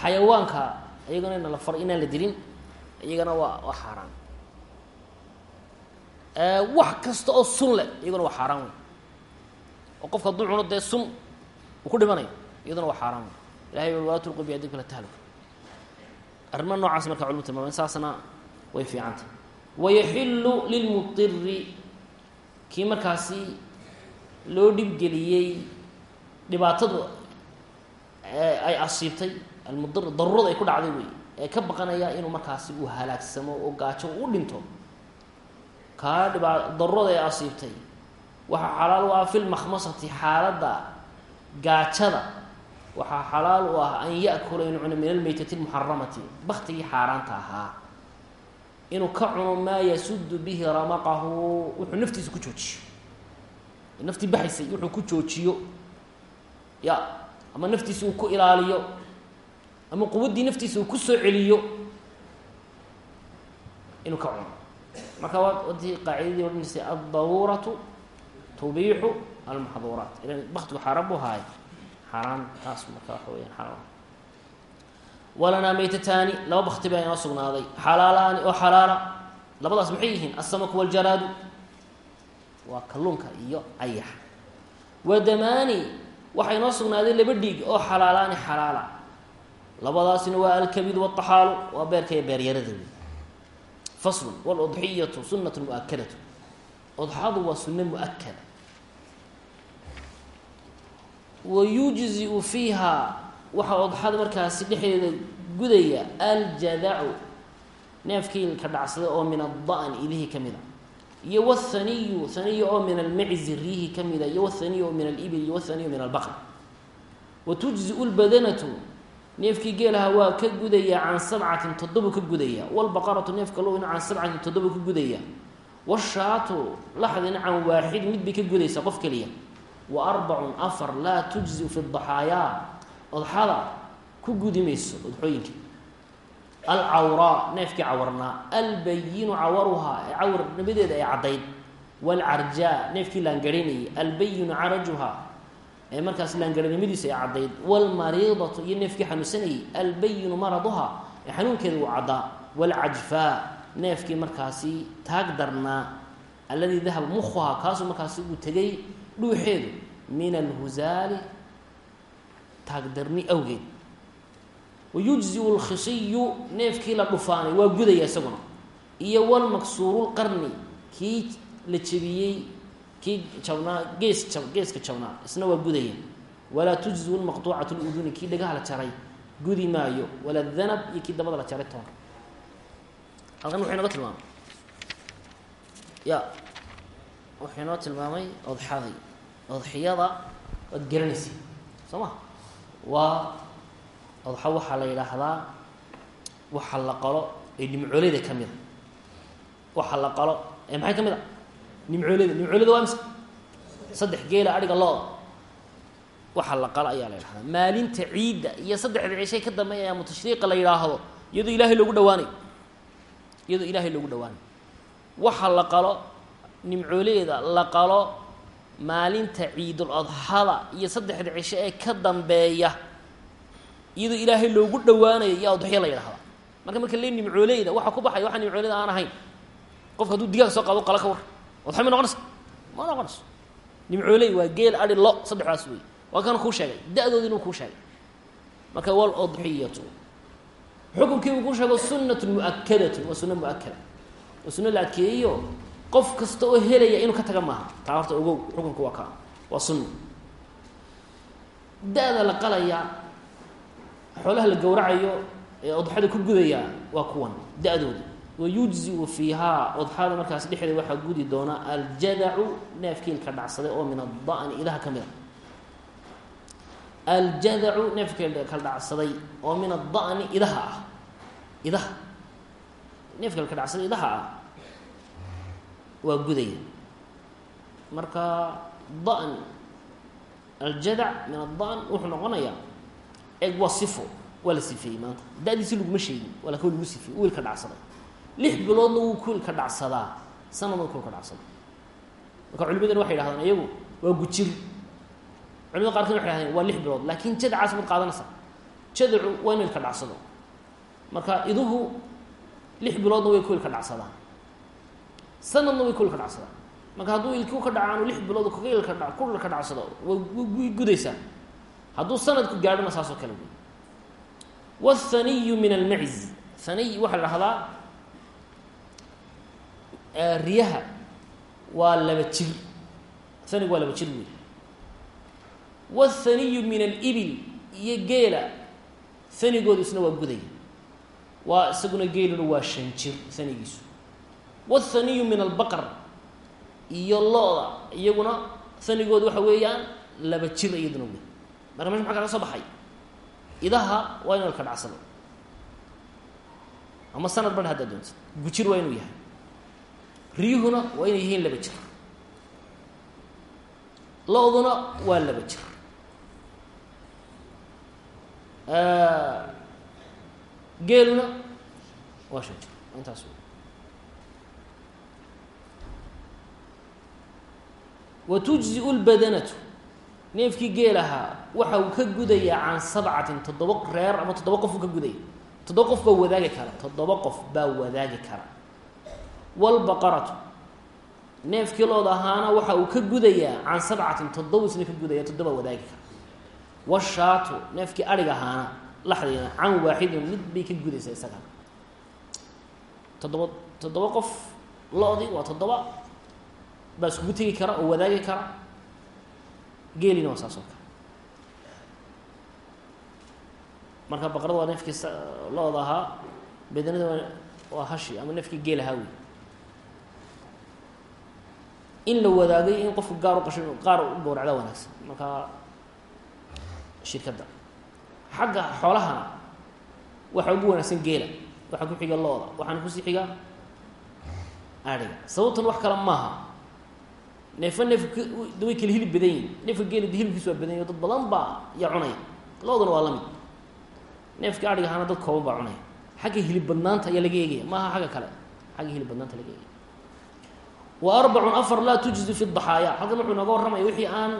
Speaker 1: Xayawaanka iyagana ina la faray inaan la dilin iyagana waa waa xaaraan. Wax kasta oo sun leh iyaguna waa xaaraan wey oo qofka hadduu cuno dee uu ku dhimanayo iyaduna waa xaaraan wey ilahay walaa tulqu biyadika la tahluk. Arrima noocaas marka culmu tilmaameen saasna way fiicantah. Wayaxilu lilmudiri kii markaasi loo dhibgeliyey dhibaatadu ay asiibtay almudir daruurada ay ku dhacday wey ee ka baqanaya inuu markaasi uu halaagsamo oo gaajo u dhinto. Kaa dhibaa daruurada ay asiibtay waxaa xalaal u ah fi lmakhmasati xaaladda gaajada. Waxaa xalaal u ah an yakula inuu cuno min almeytati lmuxaramati baktigii xaaraanta ahaa. Inuu ka cuno maa yasudu bihi ramaqahu wuxuu naftiisa ku joojiyo. Naftii baxaysay wuxuu ku joojiyo. Ya ama naftiisa uu ku ilaaliyo ama quwaddii naftiisa uu ku soo celiyo inuu ka cuno. Marka waa wadii qaacidadii odhanaysay addaruuratu tubiixu almaxduuraat ilan baktigu xaaraan buu haaya xaaraan taas marka waxa weyaan xaaraan. Walanaa maytataani laba bakti baa inoo sugnaaday. Xalaalaani oo xalaala labadaas maxay yihiin? Asamaku waljaraadu waa kalluunka iyo ayaxa wadamaani waxaa inoo sugnaaday laba dhiig oo xalaalaani xalaala. Labadaasina waa alkabiid wataxaalu waa beerka iyo beeryarada wey faslun wاludxiyatu sunat muakadatu udxadu waa suno muakada wayujziu fiiha waxaa odxada markaasi dhexdeeda gudaya. aljadacu neefkii ilka dhacsaday oo min adda'n idihii ka mid a iyo wthaniyu haniyu oo min almaczi riihi ka mida. iyo wthaniyu oo min alibil iyo wthaniyu min albaqr wa tujziu lbadanatu neefkii geelaha waa ka gudaya can sabcatin toddobu ka gudaya. wlbaqaratu neefka lowna can sabcatin toddobu ka gudaya. washaatu laxdina can waaxid mid bay ka gudaysaa qof keliya wa arbacun afar laa tujziu fi daxaayaa odxada ku gudi mayso odxooyinka alcawraa neefkii cawarnaa albayinu cawaruhaa ee cawarnimadeeda ay caddayd waalcarjaa neefkii laangaranayay albayinu carajuhaa ee markaas laangaranimadiisa ay caddayd waalmariidatu iyo neefkii xanuunsanayay albayinu maraduhaa ee xanuunkeeda uu caddaa waalcajfaa neefkii markaasi taag darnaa alladii dhuuxeedu min alhusaali taagdarni awgeed. Wayujziu lkhisiyu neefkii la dhufaanay waa gudaya isaguna. Iyo walmaksuurulqarni kii la jebiyey kii jabnaa gees geeska jabnaa isna waa gudaya walaa tujziu lmaqtuucatu luduni kii dhagaha la jaray gudi maayo. Wala danab iyo kii dabada la jaray toona halkan wuxuu inooga tilmaamay. Ya wuxuu inoo tilmaamay odxaday odxiyada waad garanaysa soo ma? Waa waxaa la yidhaahdaa waxa la qalo ee nimcooleyda ka mida waxa la qalo ee maxay ka mid a? Waa mise saddex geela adhiga lo-da waxa la qalo ayaa la yidhahdaa maalinta ciidda iyo saddexda cishay ka dambeeya ayaa mutashriiqa la yidhaahdo iyadoo ilaahay loogu dhawaanayo iyadoo ilaahay loogu dhawaanayo waxa la qalo nimcooleyda la qalo maalinta ciidul adxada iyo saddexda cisho ee ka dambeeya iyadoo ilaahay loogu dhawaanayo yaa udxiya la yidhahdaa marka marka le nimcooleyda waxa ku baxaya waxa nimcooleyda aan ahayn qofka hadduu digaag soo qaado qala ka war. Odxa ma noqonaysa? Ma noqonayso. Nimcooley waa geel adhi lo saddexdaas wey waa kan kuu sheegay. Da-doodii inuu kuu sheegay. Marka wal udxiyatu xukunkii uu kuu sheego sunnatun mu'akadatun waa sunno mu'akada waa sunno la adkeeyeyo qof kasta oo helaya inuu ka taga maaha. Taa horta ogow xukunku waa ka. Waa sunna da-da la qalaya xoolaha la gowracayo ee odxada ku gudaya waa kuwan da-dooda wayujziu fiihaa odxada markaas dhexdeeda waxaa gudi doona aljadacu neefkiilka dhacsaday oo min adani idaha ka mid a. Aljadacu neefkiilka dhacsaday oo min adani idaha ah. Idaha neefkiilka dhacsaday idaha ah waa gudaya. Marka dan aljadac min adan wuxuu noqonayaa eg waa sifo waa la sifeeyey maanta. Da-diisi laguma sheegin waa laka lagu sifeeyey wiilka dhacsaday. Lix biloodna wuu kuilka dhacsadaa sanadna kuilka dhacsadaa marka culimadana waxay dhahdaan iyagu waa gujir. Culimada qaarkood waxay dhahdeen waa lix bilood laakiin jadacaas mad qaadanaysaa jadacu waa inu ilka dhacsado. Marka iduhu lix biloodna way ku ilka sanadna way ku ilka dhacsadaan marka hadduu ilkiu ka dhacaanu lix bilood kaga ilka dha ku ilka dhacsado way gudaysaa hadduu sanadku gaadhona saasoo kale wey. Wاthaniyu min almacz haniy waxaa la dhahdaa riyaha waa laba jir. Hanigu waa laba jir wey. Wاthaniyu min alibil iyo geela hanigoodu isna waa gudaya waa isaguna geeluna waa shan jir hanigiisu wاthaniyu min albaqr iyo lo-da iyaguna hanigoodu waxa weeyaan laba jir iyaduna wey marka meesha maa kaga soo baxay idaha waa inu ilka dhacsado ama sanad bar haddaa doonta gujir waa inuu yahay riyuhuna waa inay yihiin laba jir lo-duna waa laba jir geeluna waa shan jir intaas wa tujziu lbadanatu neefkii geelahaa waxa uu ka gudayaa can sabcatin toddoba reer ama toddoba qof uu ka gudaya toddoba qof baa wadaagi kara toddoba qof baa wadaagi kara wlbaqaratu neefkii looda ahaana waxa uu ka gudayaa can sabcatin toddoba isna ka gudaya toddoba wadaagi kara washaatu neefkii adhig ahaana laxdeena can waaxidin mid bay ka gudaysaa isagana toddoba toddoba qof lo-di waa toddoba baa iskugu tegi kara oo wadaagi kara. Geelina waa saas oo kale. Marka baqrada waa neefkii looda ahaa bedanada waa hashi ama neefkii geel ahaa wey in la wadaagay in qofku gaar u qasho qaar u gowracdaa wanaagsan. Marka shirkadda. Xagga xoolahana waxaa ugu wanaagsan geela waxaa ku xiga looda waxaana ku sii xiga adhiga sababtan wax kale maaha neefa neefka way kala hilib badan yihiin neefka geela de waa badan yahi dad badan baa yaa cunaya looduna waa la mid. Neefka adhiga ahaana dad kooban baa cunaya xagga hilib badnaanta ayaa laga eegaya. Maaha xagga kale. Xagga hilib badnaanta laga eegaya. Wa arbacun afar laa tujzi fi daxaaya halkan wuxuu inooga warramaya wixii aan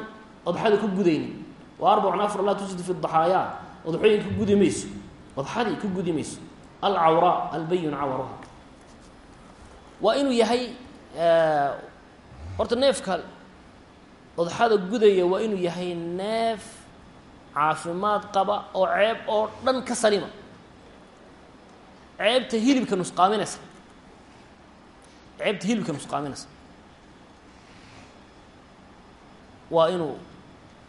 Speaker 1: odxada ku gudaynin. Wa arbacun afar laa tujzi fi daxaaya odxooyin ka gudi mayso. Odxadii ka gudi mayso. Alcawraa albayin cawaruha waa inuu yahay horta neefka odxada gudaya waa inuu yahay neef caafimaad qaba oo ceeb oo dhan ka salima. Ceebta hilibka nusqaaminaysa. Ceebta hilibka nusqaaminaysa. Waa inuu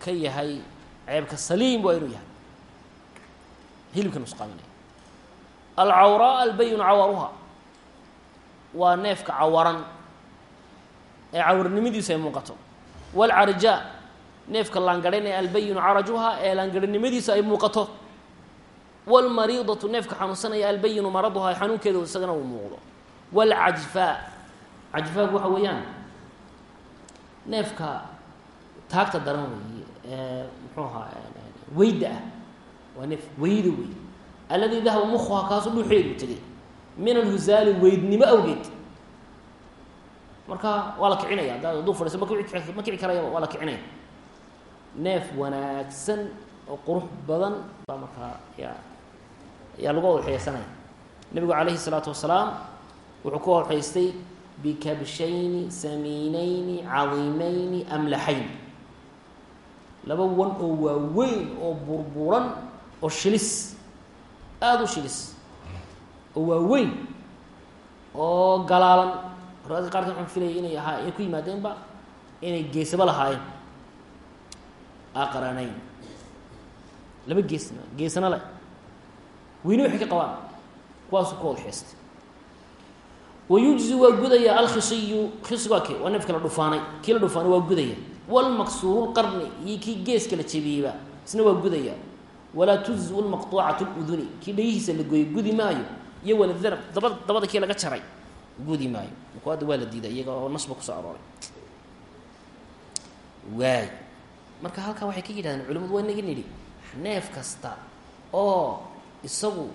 Speaker 1: ka yahay ceebka saliim waa inuu yahay. Hilibka nusqaaminaya. Alcawraa albayinu cawaruha waa neefka cawaran ee cawarnimadiisu ay muuqato. Walcarjaa neefka laangarhan ee albayinu carajuha ee laangarhanimadiisu ay muuqato. Walmariidatu neefka xanuunsanaya albayinu maraduha xanuunkeeda isagana uu muuqdo. Walcajfaa cajfaagu waxa weeyaan neefka taagta daran weeye ee muxuu ahaa weyda ah. Waa neef weyda wey alladii dahaba mukuha kaasu dhuuxeedu tegay min alhusaali weydnimo awgeed marka waa la kicinaya hadduu fadhiiso ma kici karaya waa la kicinaya. Neef wanaagsan oo qurux badan baa markaa yaa yaa lagu odxeysanaya nebigu calayhi الsalaatu wasalaam wuxuu ku odxaystay bikabshayni samiinayni cadiimeyni amlaxayn. Laba wan oo waaweyn oo burburan oo shilis. Aada u shilis. Oo waaweyn oo galaalan raadka qaarkan waxaan filaya inay ahaa ay ku yimaadeenba inay geesaba lahaayeen. Aqranayn laba geesna geesana le weyne waxay ka qabaan. Kuwaasu ku odxeystay wayujzi waa gudaya alkhisiyu khisigu ke waa neefka la dhufaanay. Kii la dhufaanay waa gudaya. Walmaksuurulqarni iyo kii geeska la jebiyeyba isna waa gudaya. Walaa tujziu lmaqtuucatu luduni kii dhayihiisa la gooyey gudi maayo. Iyo waladarab dabada dabada kii laga jaray gudi maayo marku hadda waa la diiday iyaga oo nasba ku soo arooray. Waay. Marka halkan waxay ka yidhahdeen culimadu waa inaga nidhi. Neef kasta oo isagu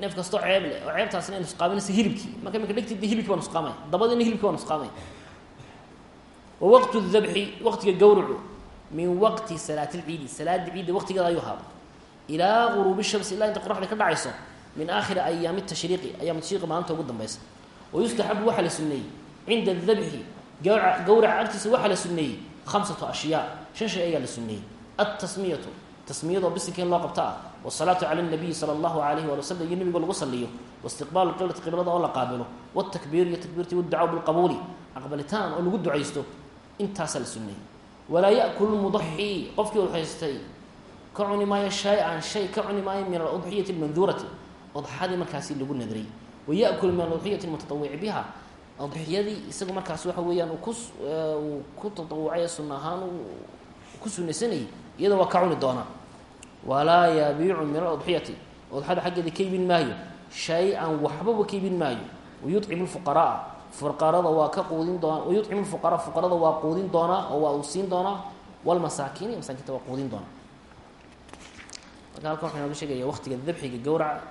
Speaker 1: neef kastoo ceeb leh oo ceebtaasina ay nusqaaminaysa hilibkii. Marka iminka dhegti de hilibki baa nusqaamaya dabadiina hilibki baa nusqaamaya wa waqtu dabxi waqtiga gawracu min waqti salaati lciidi salaada ciidda waqtigeeda ayuu ahaada ilaa guruubi shamsi ilaa inta qoraxda ka dhacayso min aakhiri ayaami tashriiqi ayaam tashriiqi maalinta ugu dambaysa. Wayustaxabu waxaa la suneeyey cinda adabxi gawra gawraca agtiisa waxaa la suneeyey khamsatu ashyaa shan shay ayaa la suneeyey altasmiyatu tasmiyadoo bisinka in loo qabta ah. Wasalaatu cala nabiyi sala allahu alayhi wali wasalam iyo nebigo lagu saliyo waistiqbaalu qiblati qiblada oo la qaabilo. Wاtakbiiru iyo takbiirti wاducaa bilqabuuli aqbalitaan oo lagu ducaysto intaasaa la suneeyey walaa yakulu mudaxii qofkii udxaystay ka cuni maayo shay-an shay ka cuni maayo min aludxiyati almanduurati udxadii markaasi lagu nadray wayakul min aludxiyati almutatawici biha. Udxiyadii isagu markaas waxa weeyaan ku uu ku tatawucay sunna ahaan ku sunaysanayay iyada waa ka cuni doonaa walaa yabiicu min aludxiyati udxada xaggeeda ka iibin maayo. Shay-an waxbaba ka iibin maayo. Wayucimu lfuqaraa fuqarada waa ka quudin doona. Wayucimu lfuqaraa fuqarada waa quudin doonaa oo waa uu siin doonaa walmasaakiin iyo masaakiinta waa quudin doonaa marka halkan waxaa nooga sheegaya waqtiga dabxiga gowraca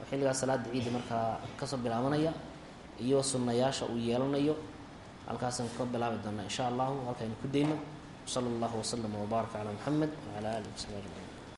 Speaker 1: oo xilligaas salaada ciidda markaa ka soo bilaabanaya iyo sunayaasha uu yeelanayo halkaasaan ka bilaabi doonaa in sha allahu halkaaynu ku dayno. Sala allahu waslama wbaaraka calaa muxamed wacala alihi wasabi ajmaciin